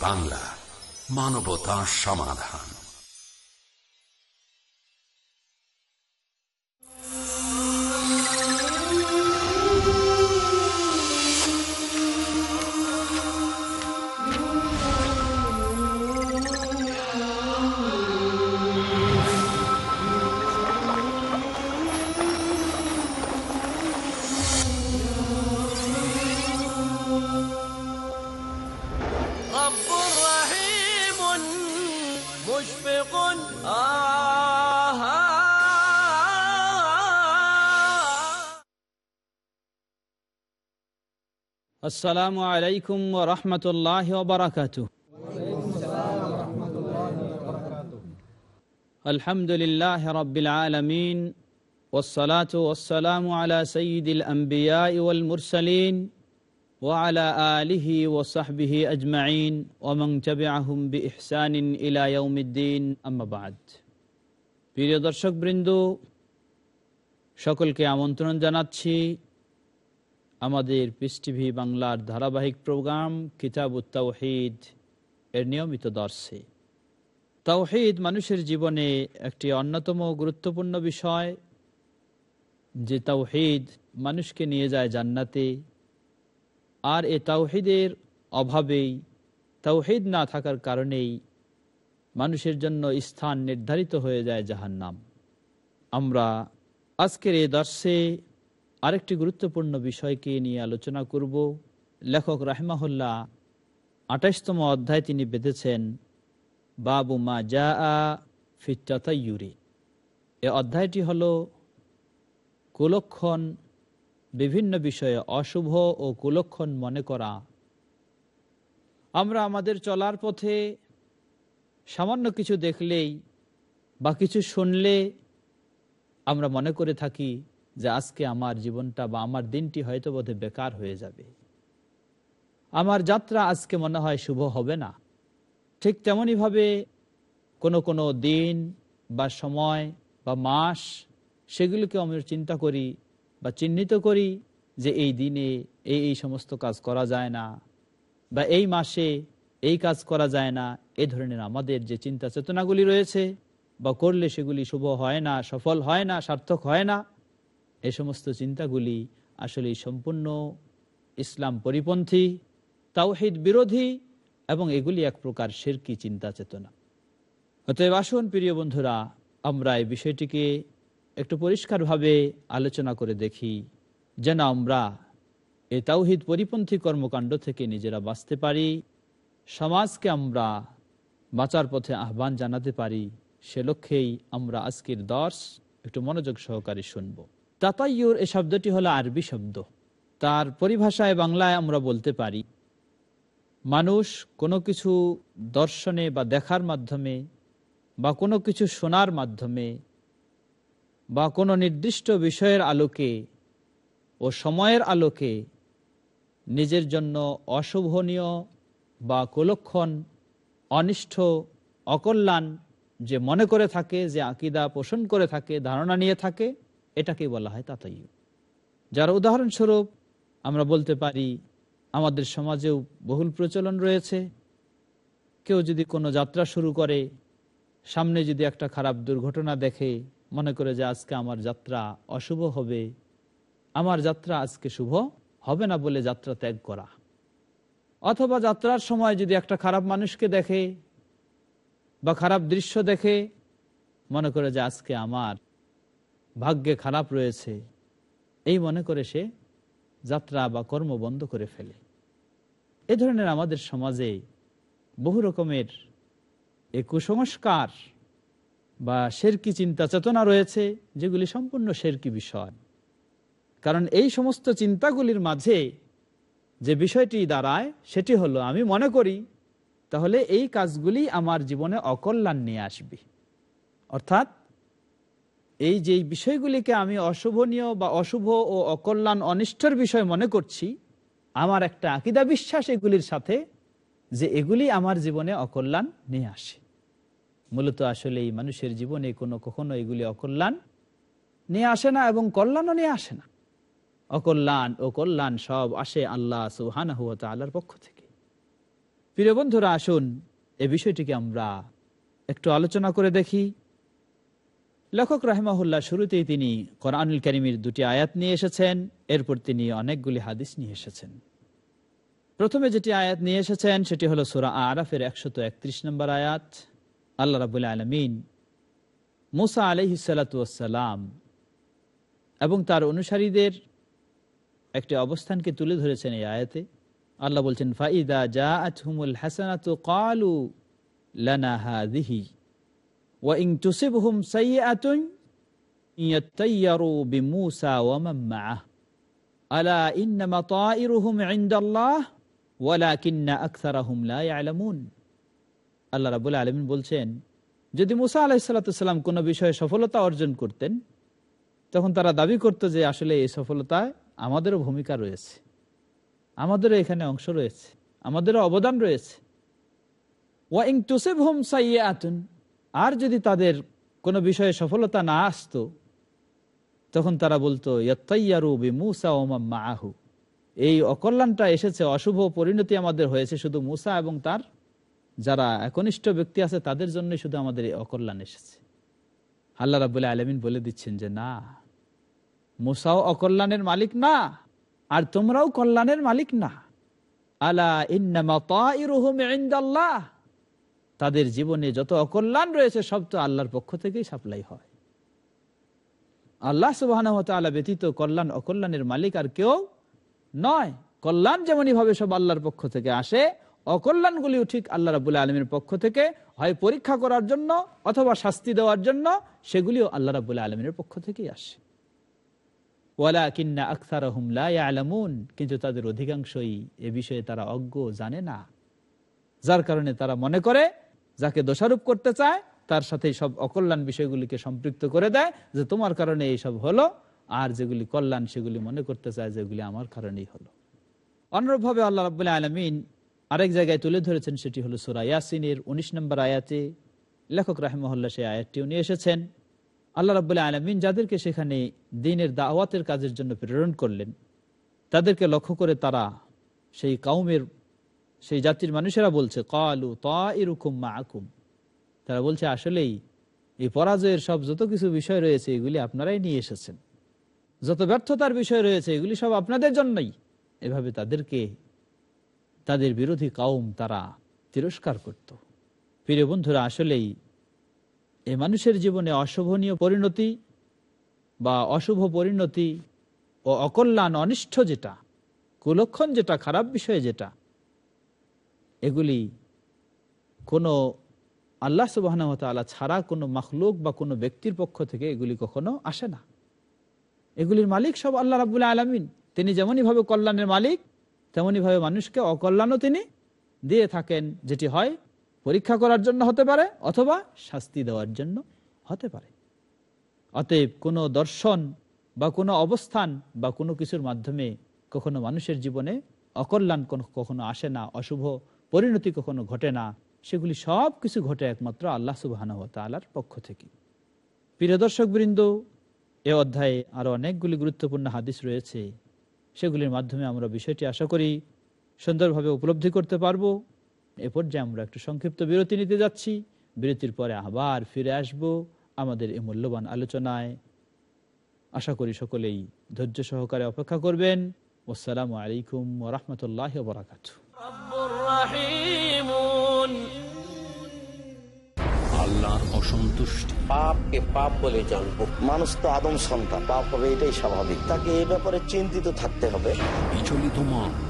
বাংলা মানবতা সমাধান। আসসালামু আলাইকুম রহমতুল্লাহ বারাকাত আলহামদুলিল্লাহ রবিল আলমিন والصلاة والسلام على سيد الأنبياء والمرسلين وعلى آله وصحبه أجمعين ومن تبعهم بإحسان إلى يوم الدين أما بعد প্রিয় দর্শক বৃন্দ সকলকে আমন্ত্রণ জানাচ্ছি আমাদের পিস টিভি বাংলার ধারাবাহিক প্রোগ্রাম কিতাব তাওহিদ এর নিয়মিত দর্শে। তাওহিদ মানুষের জীবনে একটি অন্যতম গুরুত্বপূর্ণ বিষয়, যে তাওহিদ মানুষকে নিয়ে যায় জান্নাতে, আর এ তাওহিদের অভাবেই, তাওহিদ না থাকার কারণেই মানুষের জন্য স্থান নির্ধারিত হয়ে যায় জাহান্নাম। আমরা আজকের এই দর্শে আরেকটি গুরুত্বপূর্ণ বিষয়কে নিয়ে আলোচনা করব। লেখক রাহমাহুল্লাহ আঠাশতম অধ্যায় তিনি বেঁধেছেন, বাবু মা যা ফিটাতাইয়ুরি এ অধ্যায়টি হল কুলক্ষণ, বিভিন্ন বিষয়ে অশুভ ও কুলক্ষণ মনে করা। আমরা আমাদের চলার পথে সামান্য কিছু দেখলেই বা কিছু শুনলে আমরা মনে করে থাকি যে আজকে আমার জীবনটা বা আমার দিনটি হয়তো বোধে বেকার হয়ে যাবে। আমার যাত্রা আজকে মনে হয় শুভ হবে না। ঠিক তেমনইভাবে কোনো কোনো দিন বা সময় বা মাস সেগুলিকে আমি চিন্তা করি বা চিহ্নিত করি যে এই দিনে এই এই সমস্ত কাজ করা যায় না বা এই মাসে এই কাজ করা যায় না। এ ধরনের আমাদের যে চিন্তা চেতনাগুলি রয়েছে বা করলে সেগুলি শুভ হয় না, সফল হয় না, সার্থক হয় না। এই সমস্ত চিন্তাগুলি আসলে সম্পূর্ণ ইসলাম পরিপন্থী, তাওহিদ বিরোধী এবং এগুলি এক প্রকার শেরকি চিন্তা চেতনা। অতএব আসুন প্রিয় বন্ধুরা, আমরা এই বিষয়টিকে একটু পরিষ্কারভাবে আলোচনা করে দেখি, যেন আমরা এই তাওহিদ পরিপন্থী কর্মকাণ্ড থেকে নিজেরা বাঁচতে পারি, সমাজকে আমরা বাঁচার পথে আহ্বান জানাতে পারি, সে লক্ষ্যেই আমরা আজকের দর্শ একটু মনোযোগ সহকারে শুনব। তাতাইয়ুর এ শব্দটি হলো আরবি শব্দ। তার পরিভাষায় বাংলায় আমরা বলতে পারি, মানুষ কোনো কিছু দর্শনে বা দেখার মাধ্যমে বা কোনো কিছু শোনার মাধ্যমে বা কোনো নির্দিষ্ট বিষয়ের আলোকে ও সময়ের আলোকে নিজের জন্য অশোভনীয় বা কুলক্ষণ অনিষ্ঠ অকল্যাণ যে মনে করে থাকে, যে আকিদা পোষণ করে থাকে, ধারণা নিয়ে থাকে এটাকে বলা হয় তাতাইয়ু যার উদাহরণস্বরূপ আমরা বলতে পারি, আমাদের সমাজেও বহুল প্রচলন রয়েছে। কেউ যদি কোনো যাত্রা শুরু করে, সামনে যদি একটা খারাপ দুর্ঘটনা দেখে, মনে করে যে আজকে আমার যাত্রা অশুভ হবে, আমার যাত্রা আজকে শুভ হবে না বলে যাত্রা ত্যাগ করা। অথবা যাত্রার সময় যদি একটা খারাপ মানুষকে দেখে বা খারাপ দৃশ্য দেখে, মনে করে যে আজকে আমার ভাগ্যে খারাপ রয়েছে, এই মনে করে সে যাত্রা বা কর্ম বন্ধ করে ফেলে। এ ধরনের আমাদের সমাজে বহু রকমের এ কুসংস্কার বা শেরকি চিন্তা চেতনা রয়েছে, যেগুলি সম্পূর্ণ শেরকি বিষয়। কারণ এই সমস্ত চিন্তাগুলির মাঝে যে বিষয়টি দাঁড়ায়, সেটি হলো, আমি মনে করি, তাহলে এই কাজগুলি আমার জীবনে অকল্যাণ নিয়ে আসবে। অর্থাৎ এই যে বিষয়গুলিকে আমি অশুভনীয় বা অশুভ ও অকল্যাণ অনিষ্টর বিষয় মনে করছি, আমার একটা আকিদা বিশ্বাস এগুলির সাথে যে এগুলি আমার জীবনে অকল্যাণ নিয়ে আসে। মূলত আসলে এই মানুষের জীবনে কোনো কখনো এগুলি অকল্যাণ নিয়ে আসে না এবং কল্যাণও নিয়ে আসে না। অকল্যাণ ও কল্যাণ সব আসে আল্লাহ সুহান আল্লাহর পক্ষ থেকে। প্রিয় বন্ধুরা, আসুন এ বিষয়টিকে আমরা একটু আলোচনা করে দেখি। লেখক রাহেমাহুল্লাহ শুরুতেই তিনি কোরআনুল করিমের দুটি আয়াত নিয়ে এসেছেন। এরপর তিনি অনেকগুলি হাদিস নিয়ে এসেছেন। প্রথমে যেটি আয়াত নিয়ে এসেছেন, সেটি হলো সুরা আরাফের একশত একত্রিশ নম্বর আয়াত। আল্লাহ রাবুল আলমিন মুসা আলহিসাল্লাম এবং তার অনুসারীদের একটি অবস্থানকে তুলে ধরেছেন এই আয়াতে। আল্লাহ বলছেন, ফাইদা জা আতহুমুল হাসানাত, কালু লানা হাদিহি। ওয়া ইন তুসিবহুম সাইয়্যাতুন ইয়াতায়্যারু বিমূসা ওয়া মা'আহ আলা ইন্নামা তায়িরুহুম ইনদাল্লাহ ওয়ালাকিন্না আকসারাহুম লা ইয়ালামুন আল্লাহ রাব্বুল আলামিন বলছেন, যদি মুসা আলাইহিস সালাম কোনো বিষয়ে সফলতা অর্জন করতেন, তখন তারা দাবি করত যে আসলে এই সফলতায় আমাদেরও ভূমিকা রয়েছে, আমাদেরও এখানে অংশ রয়েছে, আমাদেরও অবদান রয়েছে। ওয়াইং টুসেব হোম সাইয়াতুন আর যদি তাদের কোনো বিষয়ে সফলতা না আসতো, তখন তারা বলতো, ইয়াত্তাইয়ারু বি মুসা ওমাম মাহু এই অকল্যাণটা এসেছে, অশুভ পরিণতি আমাদের হয়েছে শুধু মুসা এবং তার যারা একনিষ্ঠ ব্যক্তি আছে, তাদের জন্যই শুধু আমাদের এই অকল্যাণ এসেছে। আল্লাহ রাবুল্লাহ আলমিন বলে দিচ্ছেন যে, না, মুসাও অকল্যাণের মালিক না, আর তোমরাও কল্যাণের মালিক না। আলা ইন্দাল্লাহ। তাদের জীবনে যত অকল্যাণ রয়েছে, সব তো আল্লাহর পক্ষ থেকেই সাপ্লাই হয়। আল্লাহ সুবাহ ব্যতীত কল্যাণ অকল্যাণের মালিক আর কেউ নয়। কল্যাণ যেমনই ভাবে সব আল্লাহর পক্ষ থেকে আসে, অকল্যাণগুলিও ঠিক আল্লাহ রাবুল্লাহ আলমীর পক্ষ থেকে হয় পরীক্ষা করার জন্য অথবা শাস্তি দেওয়ার জন্য, সেগুলিও আল্লাহ রাবুল্লাহ আলমীর পক্ষ থেকেই আসে। ওয়ালা কিন্না আলামুন কিন্তু তাদের অধিকাংশই এ বিষয়ে তারা অজ্ঞ জানে না। যার কারণে তারা মনে করে যাকে দোষারোপ করতে চায়, তার সাথে সব অকল্যাণ বিষয়গুলিকে সম্পৃক্ত করে দেয়, যে তোমার কারণে এইসব হলো, আর যেগুলি কল্যাণ সেগুলি মনে করতে চায়, যেগুলি আমার কারণেই হলো। অনুরূপভাবে আল্লাহ রাবুল্লাহ আলমিন আরেক জায়গায় তুলে ধরেছেন, সেটি হলো সুরা ইয়াসিনের উনিশ নম্বর আয়াতে। লেখক রাহেমহল্লা সেই আয়াতটিও নিয়ে এসেছেন। আল্লাহ রাবুল্লাহ আলমিন যাদেরকে সেখানে দিনের দাওয়াতের কাজের জন্য প্রেরণ করলেন, তাদেরকে লক্ষ্য করে তারা সেই কাউমের সেই জাতির মানুষেরা বলছে, কালু তুম মা আকুম তারা বলছে, আসলেই এই পরাজয়ের সব যত কিছু বিষয় রয়েছে, এগুলি আপনারাই নিয়ে এসেছেন। যত ব্যর্থতার বিষয় রয়েছে, এগুলি সব আপনাদের জন্যই। এভাবে তাদেরকে, তাদের বিরোধী কাউম তারা তিরস্কার করত। প্রিয় বন্ধুরা, আসলেই এ মানুষের জীবনে অশোভনীয় পরিণতি বা অশুভ পরিণতি ও অকল্যাণ অনিষ্ঠ যেটা, কুলক্ষণ যেটা, খারাপ বিষয় যেটা এগুলি কোনো আল্লাহ সুবাহ ছাড়া কোনো মখলুক বা কোনো ব্যক্তির পক্ষ থেকে এগুলি কখনো আসে না। এগুলির মালিক সব আল্লাহ রাবুল্লাহ আলমিন। তিনি যেমনই ভাবে কল্যাণের মালিক তেমনই ভাবে মানুষকে অকল্যাণও তিনি দিয়ে থাকেন, যেটি হয় পরীক্ষা করার জন্য হতে পারে অথবা শাস্তি দেওয়ার জন্য হতে পারে। অতএব কোনো দর্শন বা কোনো অবস্থান বা কোনো কিছুর মাধ্যমে কখনো মানুষের জীবনে অকল্যাণ কখনো আসে না, অশুভ পরিণতি কখনো ঘটে না, সেগুলি সব কিছু ঘটে একমাত্র আল্লাহ সুবাহ তালার পক্ষ থেকে। প্রিয় দর্শক বৃন্দ এ অধ্যায়ে আরও অনেকগুলি গুরুত্বপূর্ণ হাদিস রয়েছে। সেগুলির মাধ্যমে আমরা বিষয়টি আশা করি সুন্দরভাবে উপলব্ধি করতে পারব। এ পর্যায়ে আমরা একটু সংক্ষিপ্ত বিরতি নিতে যাচ্ছি। বিরতির পরে আবার ফিরে আসব আমাদের এই মূল্যবান আলোচনায়। আশা করি সকলেই ধৈর্য সহকারে অপেক্ষা করবেন। আসসালামু আলাইকুম ওরহমতুল্লাহ বরাকাত আল্লাহর অসন্তুষ্ট। পাপকে পাপ বলে জানব। মানুষ তো আদম সন্তান। পাপ হবে এটাই স্বাভাবিক। তাকে এই ব্যাপারে চিন্তিত থাকতে হবে। বিচলিত মন।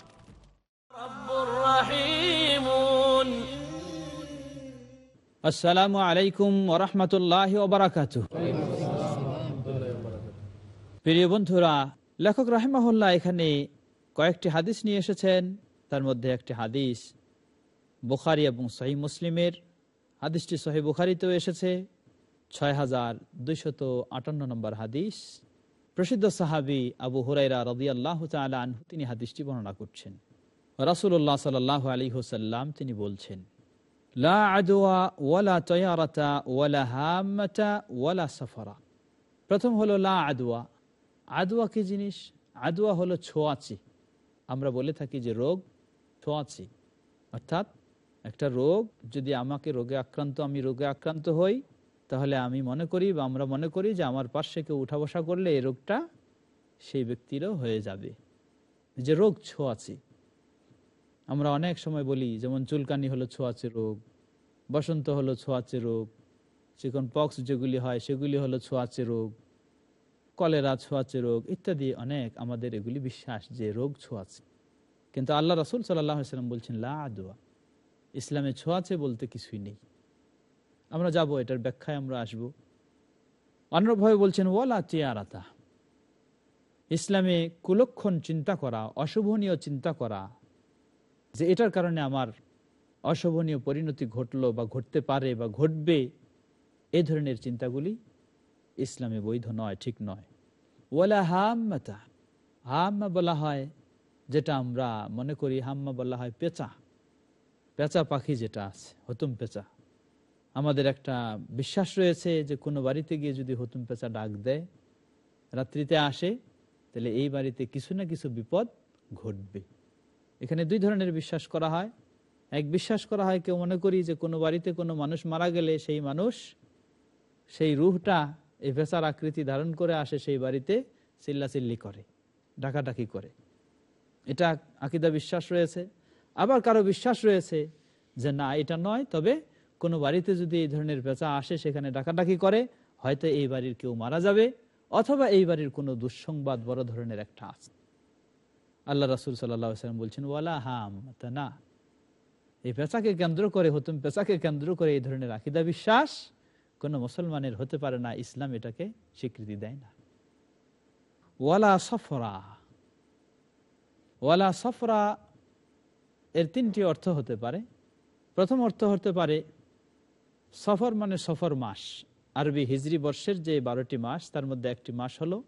আসসালামু আলাইকুম ওরহমতুল্লাহ ওবরাকাত প্রিয় বন্ধুরা, লেখক রাহেমাহুল্লাহ এখানে কয়েকটি হাদিস নিয়ে এসেছেন। তার মধ্যে একটি হাদিস বুখারি এবং সহি মুসলিমের। হাদিসটি সহি বুখারিতেও এসেছে। ছয় হাজার দুইশত আটান্ন নম্বর হাদিস। প্রসিদ্ধ সাহাবি আবু হুরাইরা রদি আল্লাহ আনহু তিনি হাদিসটি বর্ণনা করছেন। রাসুল্লাহ সাল্লাহ আলী হোসাল্লাম তিনি বলছেন লা ওয়ালা ওয়ালা ওয়ালা প্রথম হলো লা আদুয়া আদুয়া কি জিনিস? আদুয়া হলো ছোঁয়াচি। আমরা বলে থাকি যে রোগ ছোঁয়াচি। অর্থাৎ একটা রোগ, যদি আমাকে রোগে আক্রান্ত, আমি রোগে আক্রান্ত হই, তাহলে আমি মনে করি বা আমরা মনে করি যে আমার পার্শ্বে কেউ উঠা বসা করলে এই রোগটা সেই ব্যক্তিরও হয়ে যাবে। যে রোগ ছোঁয়াচি। আমরা অনেক সময় বলি, যেমন চুলকানি হলো ছোঁয়াচে রোগ, বসন্ত হলো ছোঁয়াচে রোগ, চিকন পক্স যেগুলি হয় সেগুলি হলো ছোঁয়াচে রোগ, কলেরা ছোঁয়াচে রোগ ইত্যাদি অনেক আমাদের এগুলি বিশ্বাস যে রোগ ছোঁয়াচে। কিন্তু আল্লাহ রসুল সাল্লাম বলছেন, লা আদোয়া ইসলামে ছোঁয়াচে বলতে কিছুই নেই। আমরা যাব, এটার ব্যাখ্যায় আমরা আসব। অন্যভাবে বলছেন, ওয়ালা চেয়ারাতা ইসলামে কুলক্ষণ চিন্তা করা, অশুভনীয় চিন্তা করা যে এটার কারণে আমার অশোভনীয় পরিণতি ঘটলো বা ঘটতে পারে বা ঘটবে, এ ধরনের চিন্তাগুলি ইসলামে বৈধ নয়, ঠিক নয়। ওয়ালা হাম্মাতা, হাম্মা বলা হয় যেটা আমরা মনে করি হাম্মা বলা হয় পেঁচা। পেঁচা পাখি যেটা আছে, হতুম পেঁচা। আমাদের একটা বিশ্বাস রয়েছে যে কোনো বাড়িতে গিয়ে যদি হতুম পেঁচা ডাক দেয়, রাত্রিতে আসে, তাহলে এই বাড়িতে কিছু না কিছু বিপদ ঘটবে। এখানে দুই ধরনের বিশ্বাস করা হয়। এক বিশ্বাস করা হয় কেউ মনে করি যে কোনো বাড়িতে কোনো মানুষ মারা গেলে সেই মানুষ, সেই রুহটা এই ভেসার আকৃতি ধারণ করে আসে সেই বাড়িতে চিল্লাচিল্লি করে, ডাকাডাকি করে। এটা আকিদা বিশ্বাস রয়েছে। আবার কারও বিশ্বাস রয়েছে যে না, এটা নয়, তবে কোনো বাড়িতে যদি এই ধরনের পেঁচা আসে, সেখানে ডাকাডাকি করে, হয়তো এই বাড়ির কেউ মারা যাবে, অথবা এই বাড়ির কোনো দুঃসংবাদ বড় ধরনের একটা আছে আল্লাহ রাসুল সাল্লাম বলছেন, ওয়ালা হাম তা না এই পেঁচাকে কেন্দ্র করে হতুম, পেঁচাকে কেন্দ্র করে এই ধরনের আকিদা বিশ্বাস কোনো মুসলমানের হতে পারে না, ইসলাম এটাকে স্বীকৃতি দেয় না। ওয়ালা সফরা। ওয়ালা সফরা এর তিনটি অর্থ হতে পারে। প্রথম অর্থ হতে পারে সফর মানে সফর মাস। আরবি হিজরি বর্ষের যে বারোটি মাস, তার মধ্যে একটি মাস হলো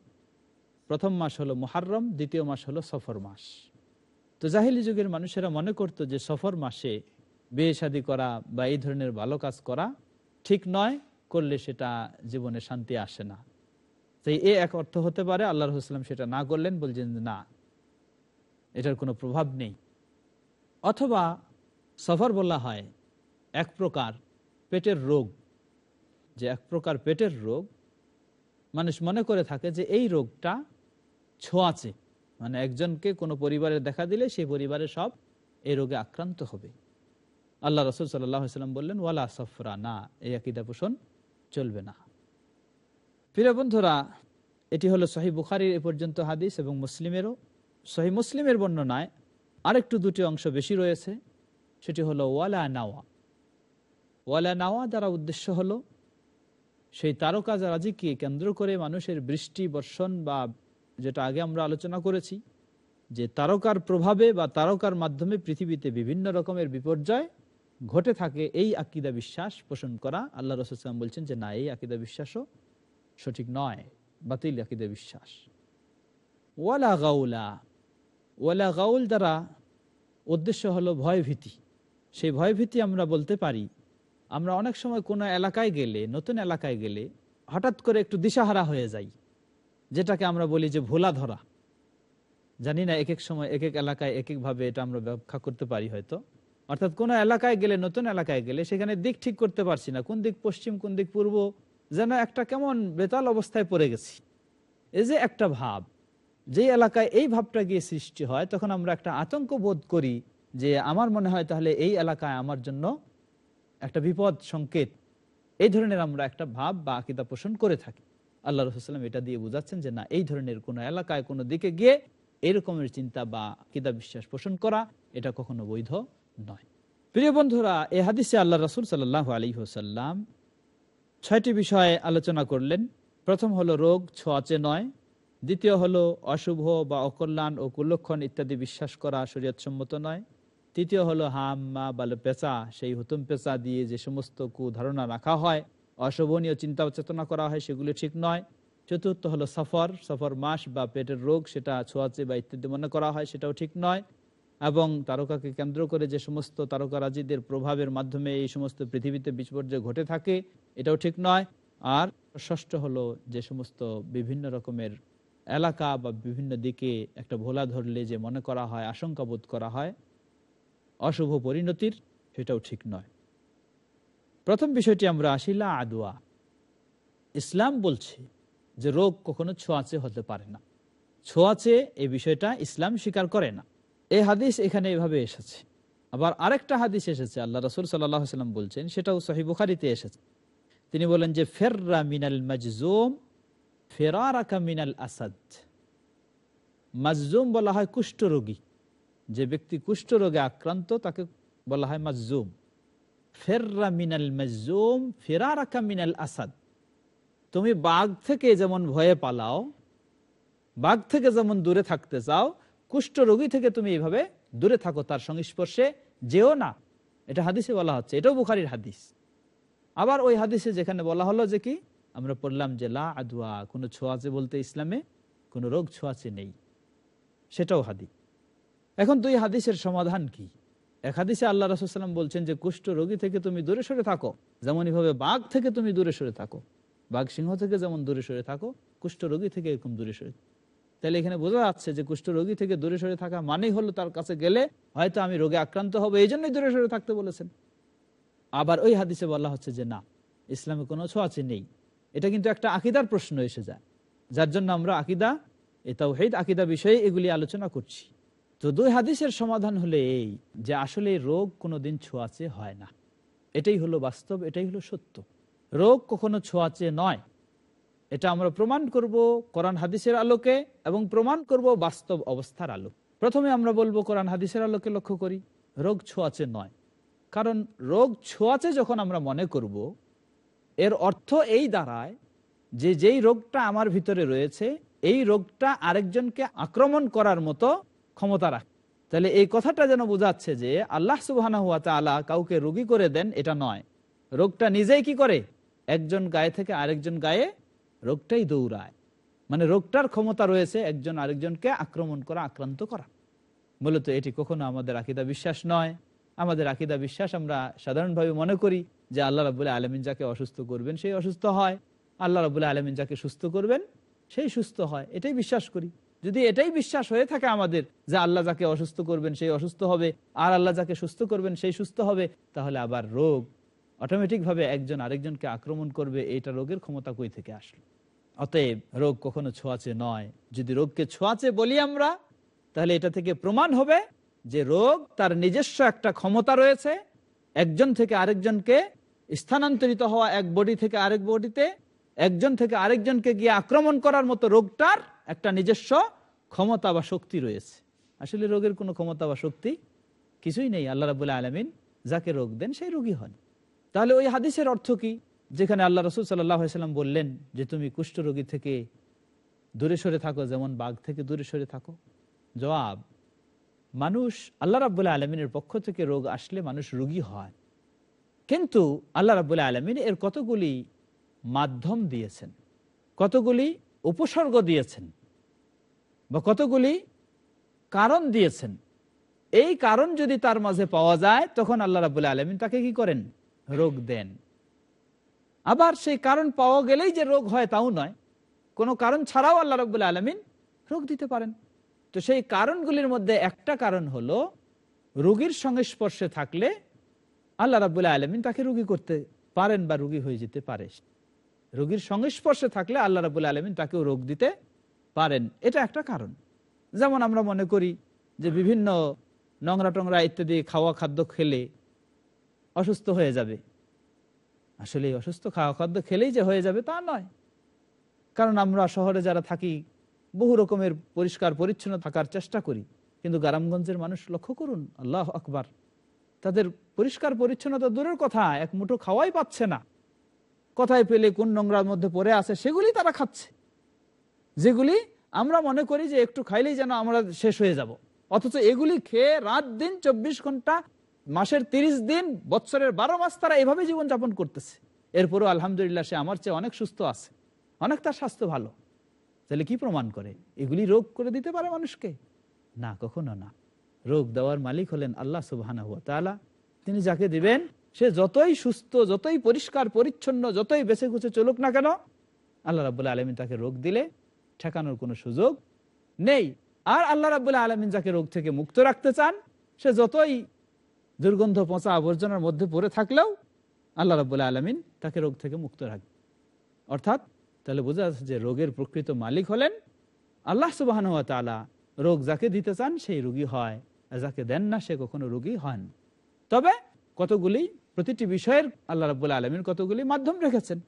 প্রথম মাস হলো মুহাররম, দ্বিতীয় মাস হলো সফর মাস। তো জাহিলি যুগের মানুষেরা মনে করত যে সফর মাসে বিয়ে শাদি করা বা এই ধরনের ভালো কাজ করা ঠিক নয়, করলে সেটা জীবনে শান্তি আসে না। তাই এ এক অর্থ হতে পারে, আল্লাহ রহুসলাম সেটা না করলেন, বলছেন না, এটার কোনো প্রভাব নেই। অথবা সফর বলা হয় এক প্রকার পেটের রোগ। যে এক প্রকার পেটের রোগ, মানুষ মনে করে থাকে যে এই রোগটা ছোঁয়াচে মানে একজনকে কোনো পরিবারের দেখা দিলে সেই পরিবারের সব এই রোগে আক্রান্ত হবে। আল্লাহ রসুল সাল্লাম বললেন, ওয়ালা সফরা, না, এই আকিদা পোষণ চলবে না। প্রিয় বন্ধুরা, এটি হলো সহি বুখারির এ পর্যন্ত হাদিস এবং মুসলিমেরও। সহি মুসলিমের বর্ণনায় আরেকটু দুটি অংশ বেশি রয়েছে, সেটি হলো ওয়ালা নাওয়া। ওয়ালা নাওয়া দ্বারা উদ্দেশ্য হলো, সেই তারকা রাজিকে কেন্দ্র করে মানুষের বৃষ্টি, বর্ষণ বা যেটা আগে আমরা আলোচনা করেছি, যে তারকার প্রভাবে বা তারকার মাধ্যমে পৃথিবীতে বিভিন্ন রকমের বিপর্যয় ঘটে থাকে, এই আকিদা বিশ্বাস পোষণ করা। আল্লাহ রসুলাম বলছেন যে, না, এই আকিদা বিশ্বাসও সঠিক নয়, বাতিল আকিদা বিশ্বাস। ওয়ালা গাউলা ওয়ালা গাউল দ্বারা উদ্দেশ্য হলো ভয়ভীতি। সেই ভয়ভীতি আমরা বলতে পারি, আমরা অনেক সময় কোনো এলাকায় গেলে, নতুন এলাকায় গেলে হঠাৎ করে একটু দিশাহারা হয়ে যাই। যেটাকে আমরা বলি যে ভোলা ধরা। জানি না এক এক সময় এক এক এলাকায় এক একভাবে এটা আমরা ব্যাখ্যা করতে পারি হয়তো। অর্থাৎ কোনো এলাকায় গেলে, নতুন এলাকায় গেলে সেখানে দিক ঠিক করতে পারছি না। কোন দিক পশ্চিম, কোন দিক পূর্ব, যেন একটা কেমন বেতাল অবস্থায় পড়ে গেছি। এই যে একটা ভাব যে এলাকায় এই ভাবটা গিয়ে সৃষ্টি হয়, তখন আমরা একটা আতঙ্ক বোধ করি যে আমার মনে হয় তাহলে এই এলাকায় আমার জন্য একটা বিপদ সংকেত। এই ধরনের আমরা একটা ভাব বা আকিদা পোষণ করে থাকি। আল্লাহ রসুলাম এটা দিয়ে বোঝাচ্ছেন যে না, এই ধরনের কোনো এলাকায়, কোনো দিকে গিয়ে এরকমের চিন্তা বা আকিদা বিশ্বাস পোষণ করা এটা কখনো বৈধ নয়। প্রিয় বন্ধুরা, এ হাদিসে আল্লাহ রসুল সাল্লাহ আলী হোসাল্লাম ছয়টি বিষয়ে আলোচনা করলেন। প্রথম হলো রোগ ছোঁয়াচে নয়। দ্বিতীয় হলো অশুভ বা অকল্যাণ ও কুলক্ষণ ইত্যাদি বিশ্বাস করা শরীয়তসম্মত নয়। তৃতীয় হলো হাম্মা বা পেঁচা, সেই হুতুম পেঁচা দিয়ে যে সমস্ত কুধারণা রাখা হয় অশোভনীয় চিন্তা চেতনা করা হয়, সেগুলি ঠিক নয়। চতুর্থ হলো সফর। সফর মাস বা পেটের রোগ, সেটা ছোঁয়াচে বা ইত্যাদি মনে করা হয়, সেটাও ঠিক নয়। এবং তারকাকে কেন্দ্র করে যে সমস্ত তারকারাজিদের প্রভাবের মাধ্যমে এই সমস্ত পৃথিবীতে বিপর্যয় ঘটে থাকে, এটাও ঠিক নয়। আর ষষ্ঠ হলো যে সমস্ত বিভিন্ন রকমের এলাকা বা বিভিন্ন দিকে একটা ভোলা ধরলে যে মনে করা হয়, আশঙ্কা বোধ করা হয়, অশুভ পরিণতির, সেটাও ঠিক নয়। প্রথম বিষয়টি আমরা আসিলা আদোয়া ইসলাম বলছে যে রোগ কখনো ছোঁয়াচে হতে পারে না। ছোঁয়াচে এই বিষয়টা ইসলাম স্বীকার করে না। এই হাদিস এখানে এভাবে এসেছে। আবার আরেকটা হাদিস এসেছে, আল্লাহ রসুল সাল্লাম বলছেন, সেটাও সহি বুখারিতে এসেছে। তিনি বলেন যে, ফেররা মিনাল মাজজুম, ফেরারাকা মিনাল আসাদ। মাজজুম বলা হয় কুষ্ঠরোগী। যে ব্যক্তি কুষ্ঠরোগে আক্রান্ত, তাকে বলা হয় মাজজুম। ফেররা মিনাল মাজজুম ফেরারাকা মিনাল আসাদ। তুমি বাঘ থেকে যেমন ভয়ে পালাও, বাঘ থেকে যেমন দূরে থাকতে চাও, কুষ্ঠ রোগী থেকে তুমি এইভাবে দূরে থাকো, তার সংস্পর্শে যেও না। এটা হাদিসে বলা হচ্ছে, এটাও বুখারির হাদিস। আবার ওই হাদিসে যেখানে বলা হলো যে কি, আমরা পড়লাম যে লা আদুয়া কোনো ছোঁয়াচে বলতে ইসলামে, কোনো রোগ ছোঁয়াচে নেই। সেটাও হাদি এখন দুই হাদিসের সমাধান কি? এক হাদিসে আল্লাহ রসুলাম বলছেন যে, কুষ্ঠ রোগী থেকে তুমি দূরে সরে থাকো। যেমন এইভাবে বাঘ থেকে তুমি দূরে সরে থাকো। বাঘ সিংহ থেকে যেমন দূরে সরে থাকো, কুষ্ঠ রোগী থেকে এরকম দূরে সরে তাহলে এখানে বোঝা যাচ্ছে যে, কুষ্ঠ রোগী থেকে দূরে সরে থাকা মানেই হলো তার কাছে গেলে হয়তো আমি রোগে আক্রান্ত হব এই জন্যই দূরে সরে থাকতে বলেছেন। আবার ওই হাদিসে বলা হচ্ছে যে, না, ইসলামে কোনো ছোঁয়াচে নেই। এটা কিন্তু একটা আকিদার প্রশ্ন এসে যায়, যার জন্য আমরা আকিদা এটাও হেদ আকিদা বিষয়ে এগুলি আলোচনা করছি। তো দুই হাদিসের সমাধান হলে এই যে আসলে রোগ কোনোদিন ছোঁয়াচে হয় না। এটাই হলো বাস্তব, এটাই হলো সত্য। রোগ কখনো ছোঁয়াচে নয়। এটা আমরা প্রমাণ করব কোরআন হাদিসের আলোকে এবং প্রমাণ করব বাস্তব অবস্থার আলো। প্রথমে আমরা বলব কোরআন হাদিসের আলোকে লক্ষ্য করি, রোগ ছোঁয়াচে নয়। কারণ রোগ ছোঁয়াচে যখন আমরা মনে করব, এর অর্থ এই দাঁড়ায় যে যেই রোগটা আমার ভিতরে রয়েছে, এই রোগটা আরেকজনকে আক্রমণ করার মতো ক্ষমতা রাখে। তাহলে এই কথাটা যেন বোঝাচ্ছে যে আল্লাহ সুবাহ কাউকে রোগী করে দেন, এটা নয়। রোগটা নিজেই কি করে? একজন গায়ে থেকে আরেকজন গায়ে রোগটাই দৌড়ায়। মানে রোগটার ক্ষমতা রয়েছে একজন আরেকজনকে আক্রমণ করা, আক্রান্ত করা। মূলত এটি কখনো আমাদের আকিদা বিশ্বাস নয়। আমাদের আকিদা বিশ্বাস আমরা সাধারণভাবে মনে করি যে আল্লাহ রাবুল্লাহ আলমিন যাকে অসুস্থ করবেন, সেই অসুস্থ হয়। আল্লাহ রাবুল্লাহ আলমিন যাকে সুস্থ করবেন, সেই সুস্থ হয়। এটাই বিশ্বাস করি। যদি এটাই বিশ্বাস হয়ে থাকে আমাদের যে আল্লাহ যাকে অসুস্থ করবেন সেই অসুস্থ হবে, আর আল্লাহ যাকে সুস্থ করবেন সেই সুস্থ হবে, তাহলে আবার রোগ। অটোমেটিকভাবে একজন আরেকজনকে আক্রমণ করবে, এটা রোগের ক্ষমতা কই থেকে আসলো? অতএব রোগ কখনো ছোঁয়াচে নয়। যদি রোগকে ছোঁয়াচে বলি আমরা, তাহলে এটা থেকে প্রমাণ হবে যে রোগ তার নিজস্ব একটা ক্ষমতা রয়েছে, একজন থেকে আরেকজনকে স্থানান্তরিত হওয়া এক বডি থেকে আরেক বডিতে, একজন থেকে আরেকজনকে গিয়ে আক্রমণ করার মতো রোগটার একটা নিজস্ব ক্ষমতা বা শক্তি রয়েছে। আসলে রোগের কোনো ক্ষমতা বা শক্তি কিছুই নেই। আল্লাহ রাবুল্লাহ আলমিন যাকে রোগ দেন সেই রোগী হন। তাহলে ওই হাদিসের অর্থ কি? যেখানে আল্লাহ রসুল সাল্লাম বললেন যে, তুমি কুষ্ঠরোগী থেকে দূরে সরে থাকো, যেমন বাঘ থেকে দূরে সরে থাকো। জবাব, মানুষ, আল্লাহ রাবুল্লাহ আলমিনের পক্ষ থেকে রোগ আসলে মানুষ রোগী হয়। কিন্তু আল্লাহ রাবুল্লাহ আলমিন এর কতগুলি মাধ্যম দিয়েছেন? কতগুলি উপসর্গ দিয়েছেন বা কতগুলি কারণ দিয়েছেন। এই কারণ যদি তার মাঝে পাওয়া যায়, তখন আল্লাহ রাবুল্লাহ আলমিন তাকে কি করেন? রোগ দেন। আবার সেই কারণ পাওয়া গেলেই যে রোগ হয় তাও নয়। কোনো কারণ ছাড়াও আল্লাহ রবুল্লা আলমিন রোগ দিতে পারেন। তো সেই কারণগুলির মধ্যে একটা কারণ হলো, রোগীর সংস্পর্শে থাকলে আল্লাহ রাবুল্লাহ আলমিন তাকে রুগী করতে পারেন বা রুগী হয়ে যেতে পারে। রোগীর সংস্পর্শে থাকলে আল্লাহ রাবুল্লাহ আলমিন তাকেও রোগ দিতে পারেন। এটা একটা কারণ। যেমন আমরা মনে করি যে বিভিন্ন নোংরা টোংরা ইত্যাদি খাওয়া খাদ্য খেলে অসুস্থ হয়ে যাবে। আসলে অসুস্থ খাওয়া খাদ্য খেলেই যে হয়ে যাবে তা নয়। কারণ আমরা শহরে যারা থাকি, বহু রকমের পরিষ্কার পরিচ্ছন্ন থাকার চেষ্টা করি। কিন্তু গ্রামগঞ্জের মানুষ লক্ষ্য করুন, আল্লাহ আকবার, তাদের পরিষ্কার পরিচ্ছন্নতা দূরের কথা, এক মুঠো খাওয়াই পাচ্ছে না। কোথায় পেলে, কোন নোংরার মধ্যে পড়ে আছে, সেগুলি তারা খাচ্ছে। যেগুলি আমরা মনে করি যে একটু খাইলেই যেন আমরা শেষ হয়ে যাব। অথচ এগুলি খেয়ে রাত দিন, চব্বিশ ঘণ্টা, মাসের তিরিশ দিন বছরের বারো মাস তারা এভাবে জীবনযাপন করতেছে। এরপরও আলহামদুলিল্লাহ সে আমার চেয়ে অনেক সুস্থ আছে। অনেক তার স্বাস্থ্য ভালো। তাহলে কি প্রমাণ করে? এগুলি রোগ করে দিতে পারে মানুষকে? না, কখনো না। রোগ দেওয়ার মালিক হলেন আল্লাহ তালা তিনি যাকে দিবেন সে যতই সুস্থ, যতই পরিষ্কার, পরিচ্ছন্ন, যতই বেছে গুছে চলুক না কেন, আল্লাহ রাবুল্লাহ আলমিন তাকে রোগ দিলে ঠেকানোর কোনো সুযোগ নেই। আর আল্লাহ রাবুল্লাহ আলমিন যাকে রোগ থেকে মুক্ত রাখতে চান, সে যতই দুর্গন্ধ পচা আবর্জনার মধ্যে পড়ে থাকলেও আল্লাহ রাবুল্লাহ আলমিন তাকে রোগ থেকে মুক্ত রাখবে। অর্থাৎ তাহলে বোঝা যাচ্ছে যে রোগের প্রকৃত মালিক হলেন আল্লাহ সুবাহান তালা রোগ যাকে দিতে চান, সেই রুগী হয় যাকে দেন না, সে কখনো রোগী হন তবে কতগুলি প্রতিটি বিষয়ের আল্লাহ রাবুল্লাহ আলমীর কতগুলি মাধ্যম রেখেছেন?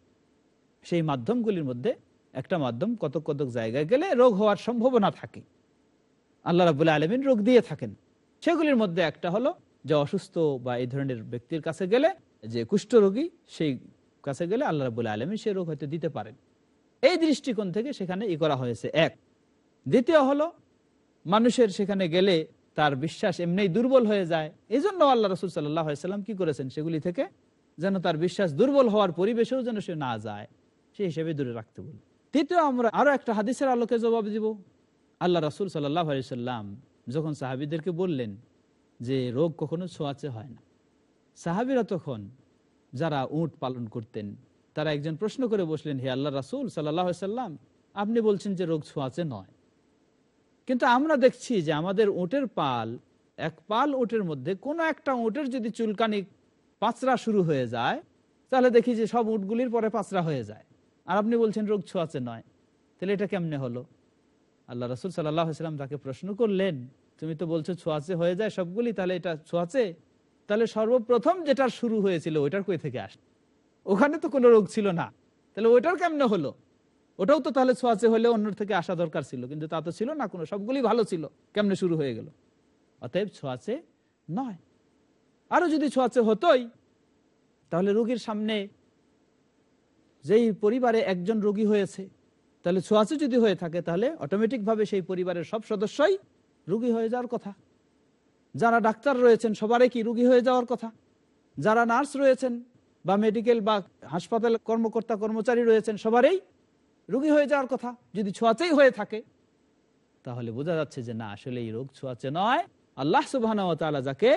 সেই মাধ্যমগুলির মধ্যে একটা মাধ্যম কতক কতক জায়গায় গেলে রোগ হওয়ার সম্ভাবনা থাকে। আল্লাহ রাবুল্লাহ আলমিন রোগ দিয়ে থাকেন। সেগুলির মধ্যে একটা হলো যে অসুস্থ বা এই ধরনের ব্যক্তির কাছে গেলে যে কুষ্ঠ রোগী, সেই কাছে গেলে আল্লাহ রাবুল্লাহ আলমী সে রোগ হয়তো দিতে পারেন। এই দৃষ্টিকোণ থেকে সেখানে ই করা হয়েছে, এক। দ্বিতীয় হলো, মানুষের সেখানে গেলে তার বিশ্বাস এমনি দুর্বল হয়ে যায়। এই জন্য আল্লাহ রসুল সাল্লাম কি করেছেন? সেগুলি থেকে যেন তার বিশ্বাস দুর্বল হওয়ার পরিবেশেও যেন সে না যায়। সেই হিসেবে দূরে রাখতে বলি। তৃতীয় আমরা আরও একটা হাদিসের আলোকে জবাব দিব। আল্লাহ রসুল সাল্লাহ সাল্লাম যখন সাহাবিদেরকে বললেন যে, রোগ কখনো ছোঁয়াচে হয় না। সাহাবিরা তখন যারা উট পালন করতেন, তারা একজন প্রশ্ন করে বসলেন, হে আল্লাহ রাসুল সাল্লাহ সাল্লাম, আপনি বলছেন যে রোগ ছোঁয়াচে নয়। কিন্তু আমরা দেখছি যে আমাদের উটের পাল, এক পাল উটের মধ্যে কোনো একটা উটের যদি চুলকানি পাঁচরা শুরু হয়ে যায়, তাহলে দেখি যে সব উটগুলির পরে পাঁচরা হয়ে যায়। আর আপনি বলছেন রোগ ছোঁয়াচে নয়। তাহলে এটা কেমনে হলো? আল্লাহ রসুল সাল্লাম তাকে প্রশ্ন করলেন, তুমি তো বলছো ছোঁয়াচে হয়ে যায় সবগুলি, তাহলে এটা ছোঁয়াচে? তাহলে সর্বপ্রথম যেটার শুরু হয়েছিল ওইটার কই থেকে আস? ওখানে তো কোনো রোগ ছিল না। তাহলে ওইটার কেমনে হলো? ওটাও তো তাহলে ছোঁয়াচে হলে অন্য থেকে আসা দরকার ছিল, কিন্তু তা তো ছিল না, কোনো সবগুলি ভালো ছিল। কেমনে শুরু হয়ে গেল? অতএব ছোঁয়াচে নয়। আরও যদি ছোঁয়াচে হতোই, তাহলে রোগীর সামনে যেই পরিবারে একজন রোগী হয়েছে, তাহলে ছোঁয়াচে যদি হয়ে থাকে, তাহলে অটোমেটিক ভাবে সেই পরিবারের সব সদস্যই রুগী হয়ে যাওয়ার কথা। যারা ডাক্তার রয়েছেন, সবারই কি রুগী হয়ে যাওয়ার কথা? যারা নার্স রয়েছেন বা মেডিকেল বা হাসপাতাল কর্মকর্তা কর্মচারী রয়েছেন, সবারই রুগী হয়ে যাওয়ার কথা। যদি ছোঁয়াচেই হয়ে থাকে, তাহলে বোঝা যাচ্ছে যে না, আসলে এই রোগ ছোঁয়াচে নয়। আল্লাহ সুবাহ যাকে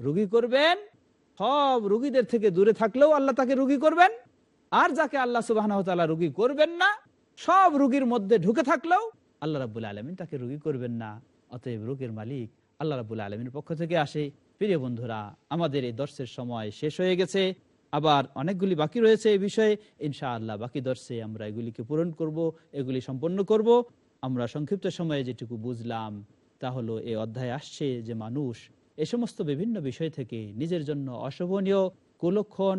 রুগী করবেন, সব রুগীদের থেকে দূরে থাকলেও আল্লাহ তাকে রুগী করবেন। আর যাকে আল্লাহ সুবাহ রুগী করবেন না, সব রুগীর মধ্যে ঢুকে থাকলেও আল্লাহ রাবুল আলমিন তাকে রুগী করবেন না। অতএব রোগের মালিক আল্লাহ রাবুল আলমীর পক্ষ থেকে আসে। প্রিয় বন্ধুরা, আমাদের এই দর্শের সময় শেষ হয়ে গেছে। আবার অনেকগুলি বাকি রয়েছে এই বিষয়ে। ইনশা আল্লাহ বাকি দর্শে আমরা এগুলিকে পূরণ করব, এগুলি সম্পন্ন করব। আমরা সংক্ষিপ্ত সময়ে যেটুকু বুঝলাম, তা হলো এই অধ্যায় আসছে যে মানুষ এ সমস্ত বিভিন্ন বিষয় থেকে নিজের জন্য অশোভনীয়, কুলক্ষণ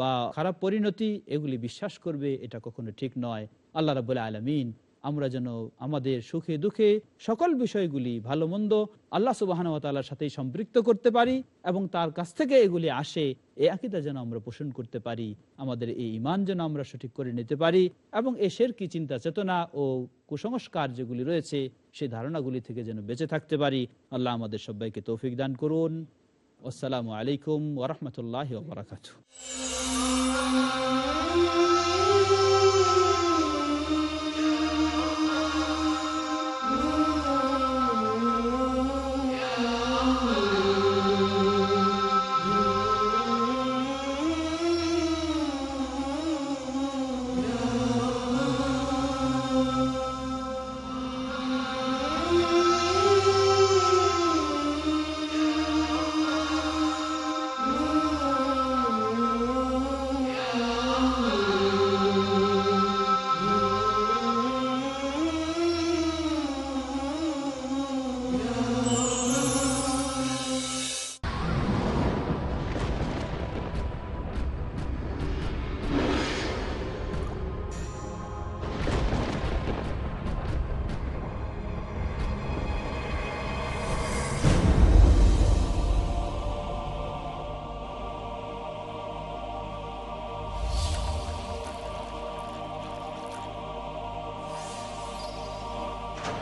বা খারাপ পরিণতি এগুলি বিশ্বাস করবে, এটা কখনো ঠিক নয়। আল্লাহ রাবুল্লাহ আলমিন আমরা যেন আমাদের সুখে দুঃখে সকল বিষয়গুলি ভালো মন্দ আল্লাহ সুবাহানতালার সাথেই সম্পৃক্ত করতে পারি এবং তার কাছ থেকে এগুলি আসে, এ আকিদা যেন আমরা পোষণ করতে পারি, আমাদের এই ইমান যেন আমরা সঠিক করে নিতে পারি এবং এসের কি চিন্তা চেতনা ও কুসংস্কার যেগুলি রয়েছে, সেই ধারণাগুলি থেকে যেন বেঁচে থাকতে পারি। আল্লাহ আমাদের সবাইকে তৌফিক দান করুন। আসসালামু আলাইকুম ওরহমতুল্লাহ বারাকাতু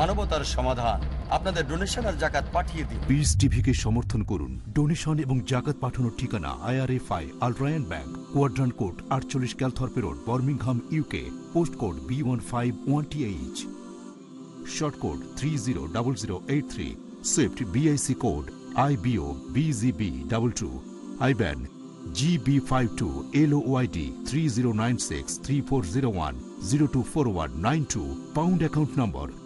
মানবতার সমাধান। আপনাদের ডোনেশন আর জাকাত পাঠিয়ে দিন। পিস সমর্থন করুন। ডোনেশন এবং জাকাত পাঠানোর ঠিকানা IRFI Al Rayan bank quadrant court আটচল্লিশ Calthorpe road Birmingham UK post code B one five one TH sort code three zero double zero eight three swift BIC code IBO BGB double two IBAN GB five two L YD three zero nine six three four zero one zero two four one nine two pound account number